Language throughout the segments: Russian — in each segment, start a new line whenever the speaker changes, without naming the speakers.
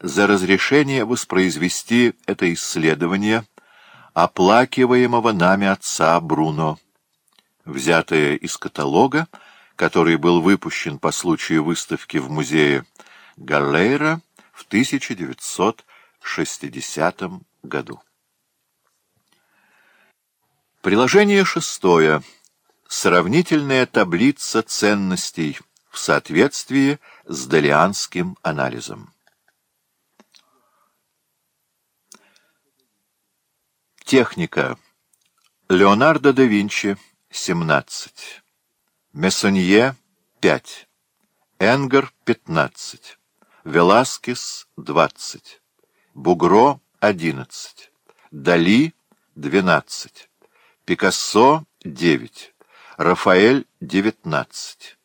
за разрешение воспроизвести это исследование оплакиваемого нами отца Бруно, взятое из каталога, который был выпущен по случаю выставки в музее Галлейра в 1960 году. Приложение шестое. Сравнительная таблица ценностей в соответствии с Делианским анализом. Техника. Леонардо да Винчи, 17. Мессонье, 5. Энгер, 15. Веласкес, 20. Бугро, 11. Дали, 12. Пикассо, 9. Рафаэль, 19.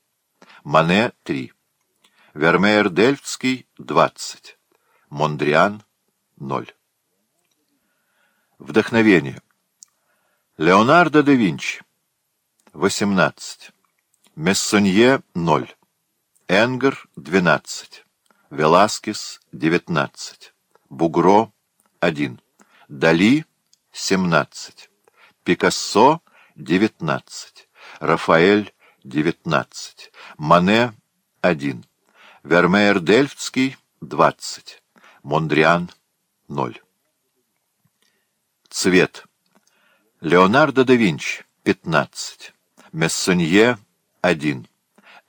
Мане, 3. Вермеер-Дельфский 20. Мондриан, 0. Вдохновение. Леонардо да Винчи. 18. Мессонье — 0. Энгер — 12. Веласкес — 19. Бугро — 1. Дали — 17. Пикассо — 19. Рафаэль — 19. Мане — 1. Вермеер-Дельфтский — 20. Мондриан — 0. Цвет. Леонардо да Винчи — 15. Мессонье — 1.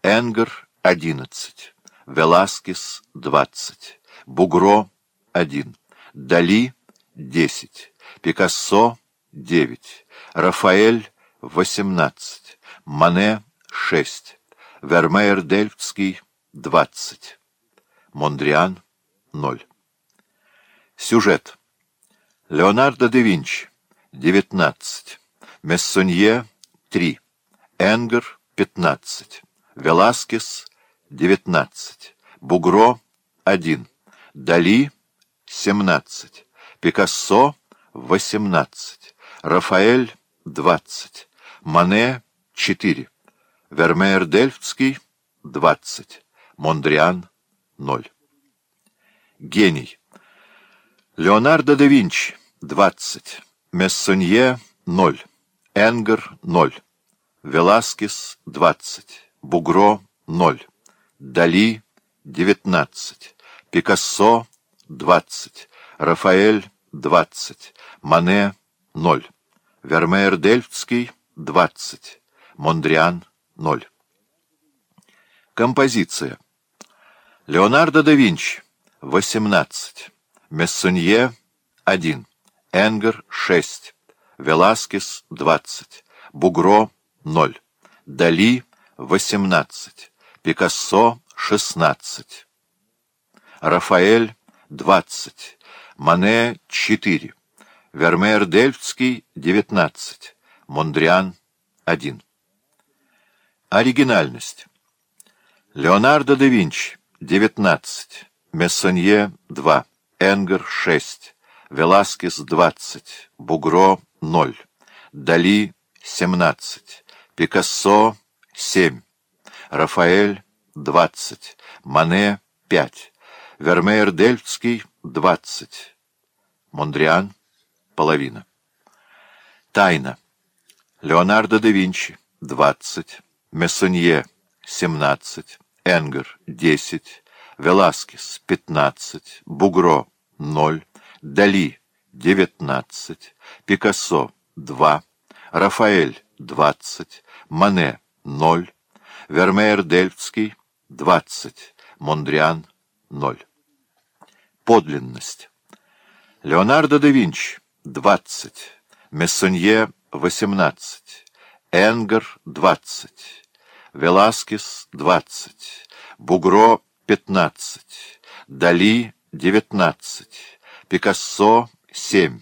Энгер — 11. Веласкес — 20. Бугро — 1. Дали — 10. Пикассо — 9. Рафаэль — 18. Мане — 6. Вермеер Дельфтский — 20. Мондриан — 0. Сюжет. Леонардо да Винчи — 19. Мессонье — три, Энгер — 15. Веласкес — 19. Бугро — один, Дали — 17. Пикассо — 18. Рафаэль — 20. Мане — четыре, Вермеер Дельфтский — 20. Мондриан — ноль. Гений. Леонардо да Винчи — 20. Мессонье — 0. Энгер — 0. Веласкес — 20. Бугро — 0. Дали — 19. Пикассо — 20. Рафаэль — 20. Мане — 0. Вермеер Дельфтский — 20. Мондриан — 0. Композиция. Леонардо да Винчи — 18. Мессонье — 1. Энгер — 6, Веласкес — 20, Бугро — 0, Дали — 18, Пикассо — 16, Рафаэль — 20, Мане — 4, Вермеер Дельфтский — 19, Мондриан — 1. Оригинальность. Леонардо да Винчи — 19, Мессонье — 2, Энгер — 6, Веласкес — 20, Бугро — 0, Дали — 17, Пикассо — 7, Рафаэль — 20, Мане — 5, Вермеер Дельфтский — 20, Мондриан — половина. Тайна. Леонардо да Винчи — 20, Мессонье — 17, Энгер — 10, Веласкес — 15, Бугро — 0, Дали — 19, Пикассо — 2, Рафаэль — 20, Мане — 0, Вермеер Дельфтский — 20, Мондриан — 0. Подлинность. Леонардо да Винчи — 20, Мессонье — 18, Энгер — 20, Веласкес — 20, Бугро — 15, Дали — 19, Пикассо — семь,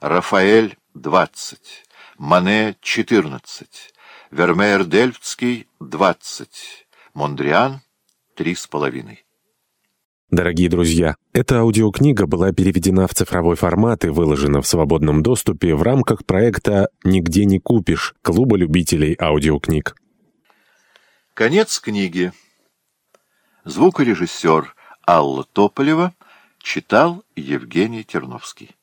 Рафаэль — 20, Мане — 14, Вермеер Дельфтский — 20, Мондриан — 3,5.
Дорогие друзья, эта аудиокнига была переведена в цифровой формат и выложена в свободном доступе в рамках проекта «Нигде не купишь» Клуба любителей аудиокниг.
Конец книги. Звукорежиссер Алла Тополева — Читал Евгений Терновский.